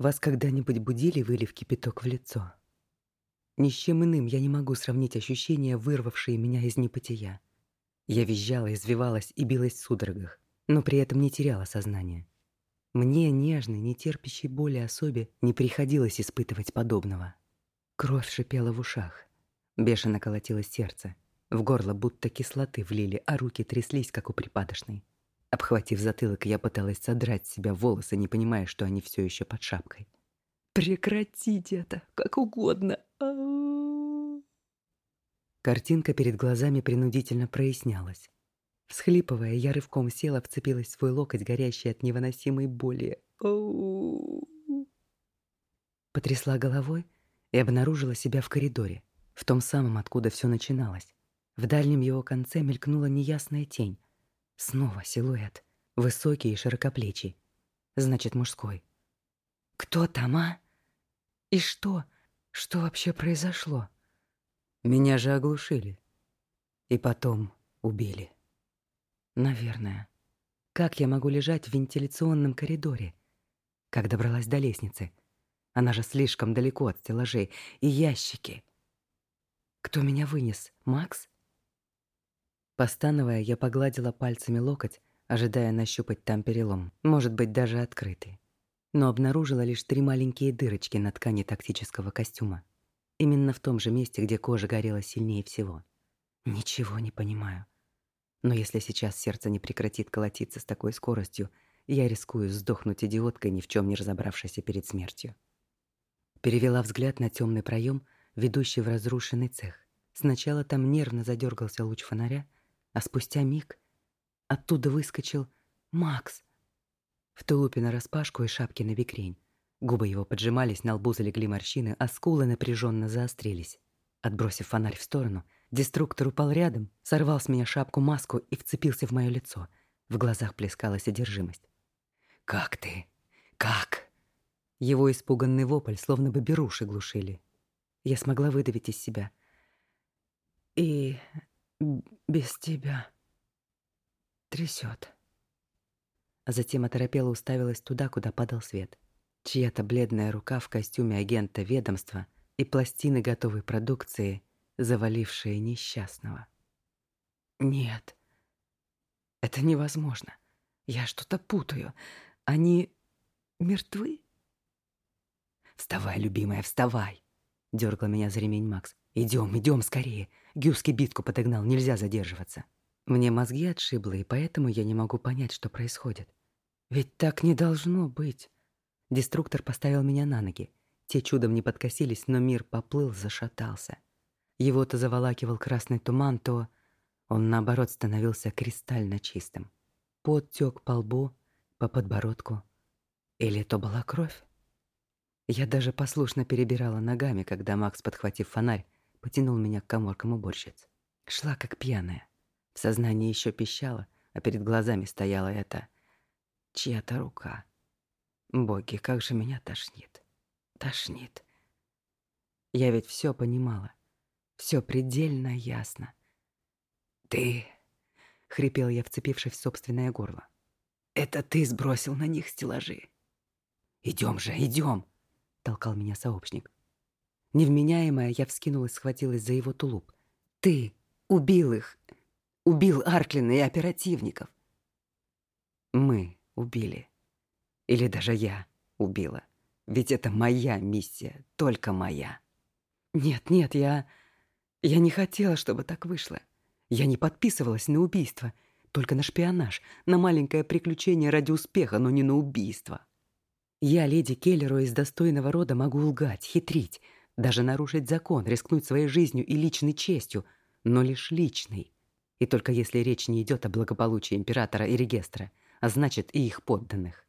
Вас когда-нибудь будили, вылив кипяток в лицо? Ни с чем иным я не могу сравнить ощущения, вырвавшие меня из небытия. Я визжала, извивалась и билась в судорогах, но при этом не теряла сознание. Мне, нежной, нетерпящей боли особе, не приходилось испытывать подобного. Кровь шипела в ушах. Бешено колотилось сердце. В горло будто кислоты влили, а руки тряслись, как у припадочной. Обхватив затылок, я пыталась содрать с себя волосы, не понимая, что они все еще под шапкой. «Прекратите это! Как угодно! Картинка перед глазами принудительно прояснялась. Всхлипывая, я рывком села, вцепилась в свой локоть, горящий от невыносимой боли. Потрясла головой и обнаружила себя в коридоре, в том самом, откуда все начиналось. В дальнем его конце мелькнула неясная тень. Снова силуэт, высокий и широкоплечий. Значит, мужской. Кто там, а? И что? Что вообще произошло? Меня же оглушили. И потом убили. Наверное. Как я могу лежать в вентиляционном коридоре? Как добралась до лестницы? Она же слишком далеко от стеллажей. И ящики. Кто меня вынес? Макс? Постановая, я погладила пальцами локоть, ожидая нащупать там перелом, может быть, даже открытый. Но обнаружила лишь три маленькие дырочки на ткани тактического костюма. Именно в том же месте, где кожа горела сильнее всего. Ничего не понимаю. Но если сейчас сердце не прекратит колотиться с такой скоростью, я рискую сдохнуть идиоткой, ни в чем не разобравшейся перед смертью. Перевела взгляд на темный проем, ведущий в разрушенный цех. Сначала там нервно задергался луч фонаря, а спустя миг оттуда выскочил Макс в тулупе нараспашку и шапке на бикрень. Губы его поджимались, на лбу залегли морщины, а скулы напряженно заострились. Отбросив фонарь в сторону, деструктор упал рядом, сорвал с меня шапку-маску и вцепился в моё лицо. В глазах плескалась одержимость. «Как ты? Как?» Его испуганный вопль словно бы беруши глушили. Я смогла выдавить из себя. «И без тебя трясет. А затем оторопела уставилась туда, куда падал свет. Чья-то бледная рука в костюме агента ведомства и пластины готовой продукции, завалившие несчастного. Нет, это невозможно. Я что-то путаю. Они мертвы? Вставай, любимая, вставай, дергал меня за ремень Макс. Идем, идем скорее. Гюски битку подогнал, нельзя задерживаться. Мне мозги отшибло, и поэтому я не могу понять, что происходит. Ведь так не должно быть. Деструктор поставил меня на ноги. Те чудом не подкосились, но мир поплыл, зашатался. Его то заволакивал красный туман, то он, наоборот, становился кристально чистым. Пот тёк по лбу, по подбородку. Или то была кровь? Я даже послушно перебирала ногами, когда Макс, подхватив фонарь, потянул меня к коморкам уборщиц. Шла как пьяная. В сознании еще пищала, а перед глазами стояла эта чья-то рука. Боги, как же меня тошнит. Тошнит. Я ведь все понимала. все предельно ясно. «Ты...» — хрипел я, вцепившись в собственное горло. «Это ты сбросил на них стеллажи!» «Идем же, идем!» — толкал меня сообщник. Невменяемая, я вскинулась, схватилась за его тулуп. «Ты убил их! Убил Арклина и оперативников!» «Мы убили!» Или даже я убила. Ведь это моя миссия, только моя. Нет, нет, я... Я не хотела, чтобы так вышло. Я не подписывалась на убийство, только на шпионаж, на маленькое приключение ради успеха, но не на убийство. Я, леди Келлеру из достойного рода, могу лгать, хитрить, даже нарушить закон, рискнуть своей жизнью и личной честью, но лишь личной. И только если речь не идет о благополучии императора и регистра, а значит и их подданных.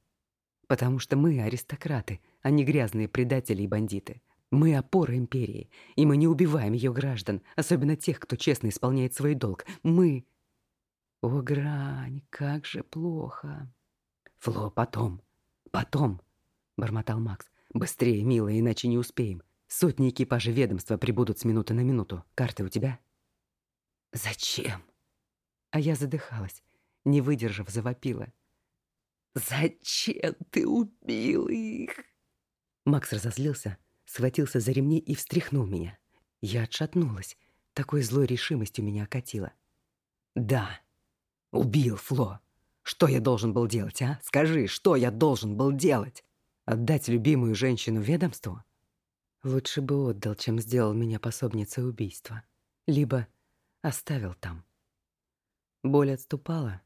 Потому что мы аристократы, а не грязные предатели и бандиты. Мы опора империи, и мы не убиваем ее граждан, особенно тех, кто честно исполняет свой долг. Мы... О, грань, как же плохо. Фло, потом, потом, бормотал Макс. Быстрее, милая, иначе не успеем. Сотни экипажей ведомства прибудут с минуты на минуту. Карты у тебя? Зачем? А я задыхалась, не выдержав, завопила. Зачем ты убил их? Макс разозлился, схватился за ремни и встряхнул меня. Я отшатнулась. Такой злой решимостью меня окатило. «Да, убил Фло. Что я должен был делать, а? Скажи, что я должен был делать? Отдать любимую женщину ведомству? Лучше бы отдал, чем сделал меня пособницей убийства. Либо оставил там. Боль отступала.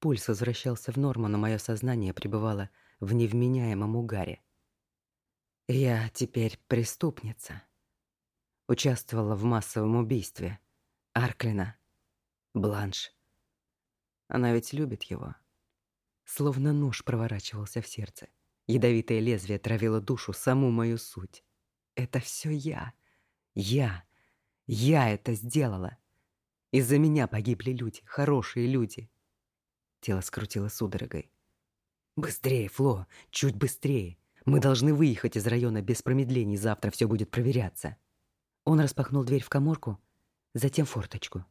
Пульс возвращался в норму, но мое сознание пребывало в невменяемом угаре. Я теперь преступница. Участвовала в массовом убийстве. Арклина. Бланш. Она ведь любит его. Словно нож проворачивался в сердце. Ядовитое лезвие травило душу, саму мою суть. Это все я. Я. Я это сделала. Из-за меня погибли люди, хорошие люди. Тело скрутило судорогой. Быстрее, Фло, чуть быстрее. Мы должны выехать из района без промедлений, завтра все будет проверяться. Он распахнул дверь в каморку, затем форточку.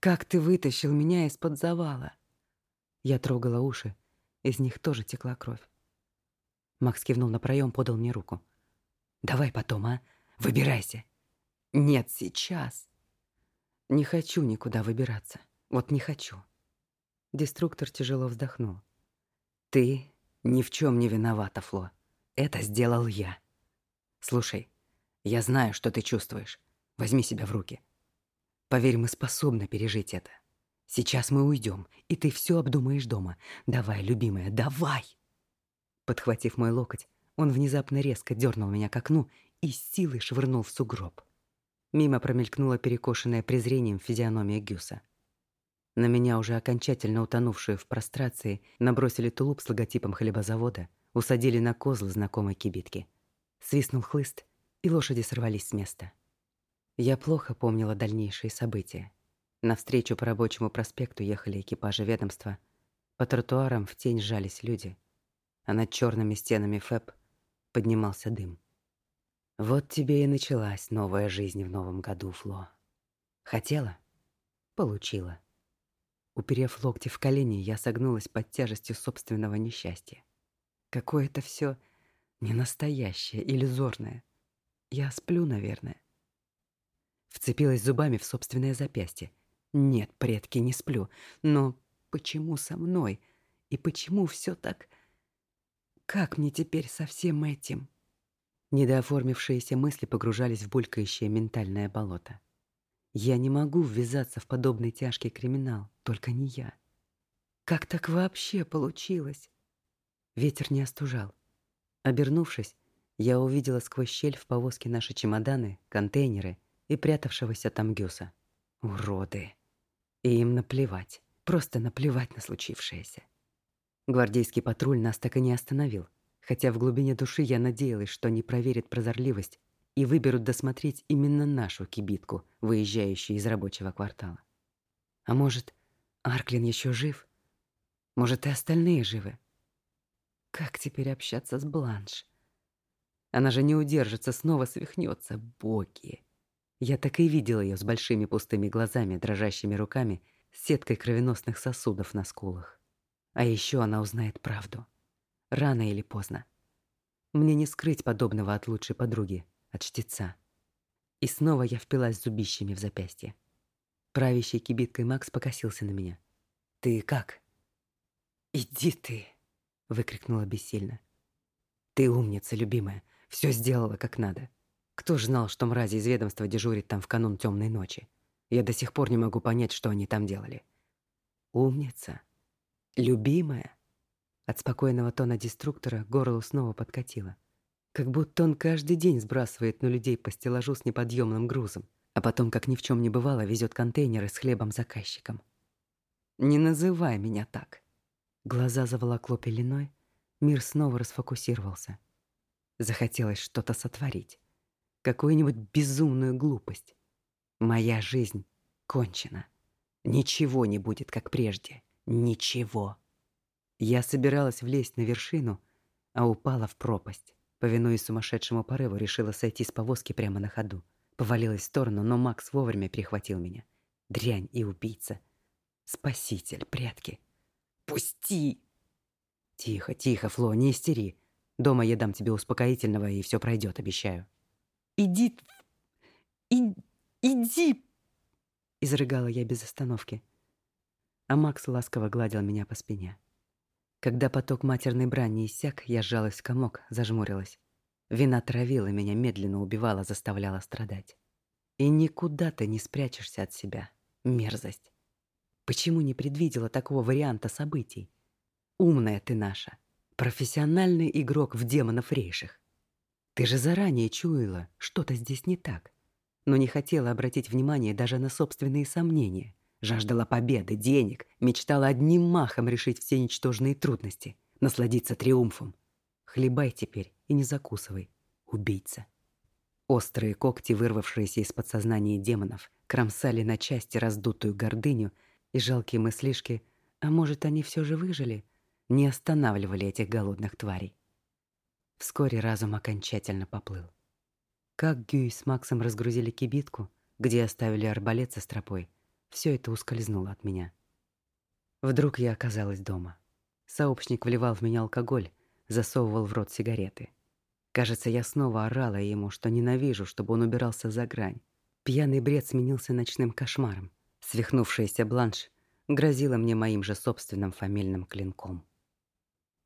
Как ты вытащил меня из-под завала? Я трогала уши, из них тоже текла кровь. Макс кивнул на проем, подал мне руку. Давай потом, а? Выбирайся. Нет, сейчас. Не хочу никуда выбираться. Вот не хочу. Деструктор тяжело вздохнул. Ты ни в чем не виновата, Фло. Это сделал я. Слушай, я знаю, что ты чувствуешь. Возьми себя в руки. Поверь, мы способны пережить это. Сейчас мы уйдем, и ты все обдумаешь дома. Давай, любимая, давай!» Подхватив мой локоть, он внезапно резко дернул меня к окну и с силой швырнул в сугроб. Мимо промелькнула перекошенная презрением физиономия Гюса. На меня, уже окончательно утонувшую в прострации, набросили тулуп с логотипом хлебозавода, усадили на козлы знакомой кибитки. Свистнул хлыст, и лошади сорвались с места. Я плохо помнила дальнейшие события. Навстречу по рабочему проспекту ехали экипажи ведомства. По тротуарам в тень сжались люди. А над черными стенами ФЭП поднимался дым. Вот тебе и началась новая жизнь в новом году, Фло. Хотела? Получила. Уперев локти в колени, я согнулась под тяжестью собственного несчастья. Какое-то все ненастоящее, иллюзорное. Я сплю, наверное. Вцепилась зубами в собственное запястье. Нет, предки, не сплю. Но почему со мной? И почему все так... Как мне теперь со всем этим? Недооформившиеся мысли погружались в булькающее ментальное болото. Я не могу ввязаться в подобный тяжкий криминал, только не я. Как так вообще получилось? Ветер не остужал. Обернувшись, я увидела сквозь щель в повозке наши чемоданы, контейнеры и прятавшегося там Гюса. Уроды. И им наплевать, просто наплевать на случившееся. Гвардейский патруль нас так и не остановил, хотя в глубине души я надеялась, что они проверят прозорливость и выберут досмотреть именно нашу кибитку, выезжающую из рабочего квартала. А может, Арклин еще жив? Может, и остальные живы? Как теперь общаться с Бланш? Она же не удержится, снова свихнется. Боги! Я так и видел ее с большими пустыми глазами, дрожащими руками, с сеткой кровеносных сосудов на скулах. А еще она узнает правду. Рано или поздно. Мне не скрыть подобного от лучшей подруги, от чтеца. И снова я впилась зубищами в запястье. Правящий кибиткой Макс покосился на меня. «Ты как?» «Иди ты!» — выкрикнула бессильно. «Ты умница, любимая. Все сделала как надо. Кто ж знал, что мрази из ведомства дежурит там в канун темной ночи? Я до сих пор не могу понять, что они там делали. Умница. Любимая. От спокойного тона деструктора горло снова подкатило. Как будто он каждый день сбрасывает на людей по стеллажу с неподъемным грузом, а потом, как ни в чем не бывало, везет контейнеры с хлебом заказчикам. «Не называй меня так!» Глаза заволокло пеленой, мир снова расфокусировался. Захотелось что-то сотворить какую-нибудь безумную глупость. Моя жизнь кончена. Ничего не будет, как прежде. Ничего. Я собиралась влезть на вершину, а упала в пропасть. Повинуясь сумасшедшему порыву, решила сойти с повозки прямо на ходу. Повалилась в сторону, но Макс вовремя перехватил меня. Дрянь и убийца. Спаситель, прятки. Пусти! Тихо, тихо, Фло, не истери. Дома я дам тебе успокоительного, и все пройдет, обещаю». «Иди... И... иди...» Изрыгала я без остановки. А Макс ласково гладил меня по спине. Когда поток матерной брани иссяк, я сжалась в комок, зажмурилась. Вина травила меня, медленно убивала, заставляла страдать. И никуда ты не спрячешься от себя. Мерзость. Почему не предвидела такого варианта событий? Умная ты наша. Профессиональный игрок в демонов рейших. Ты же заранее чуяла, что-то здесь не так. Но не хотела обратить внимание даже на собственные сомнения. Жаждала победы, денег, мечтала одним махом решить все ничтожные трудности, насладиться триумфом. Хлебай теперь и не закусывай, убийца. Острые когти, вырвавшиеся из подсознания демонов, кромсали на части раздутую гордыню, и жалкие мыслишки, а может, они все же выжили, не останавливали этих голодных тварей. Вскоре разум окончательно поплыл. Как Гюй с Максом разгрузили кибитку, где оставили арбалет со стропой, все это ускользнуло от меня. Вдруг я оказалась дома. Сообщник вливал в меня алкоголь, засовывал в рот сигареты. Кажется, я снова орала ему, что ненавижу, чтобы он убирался за грань. Пьяный бред сменился ночным кошмаром. Свихнувшаяся бланш грозила мне моим же собственным фамильным клинком.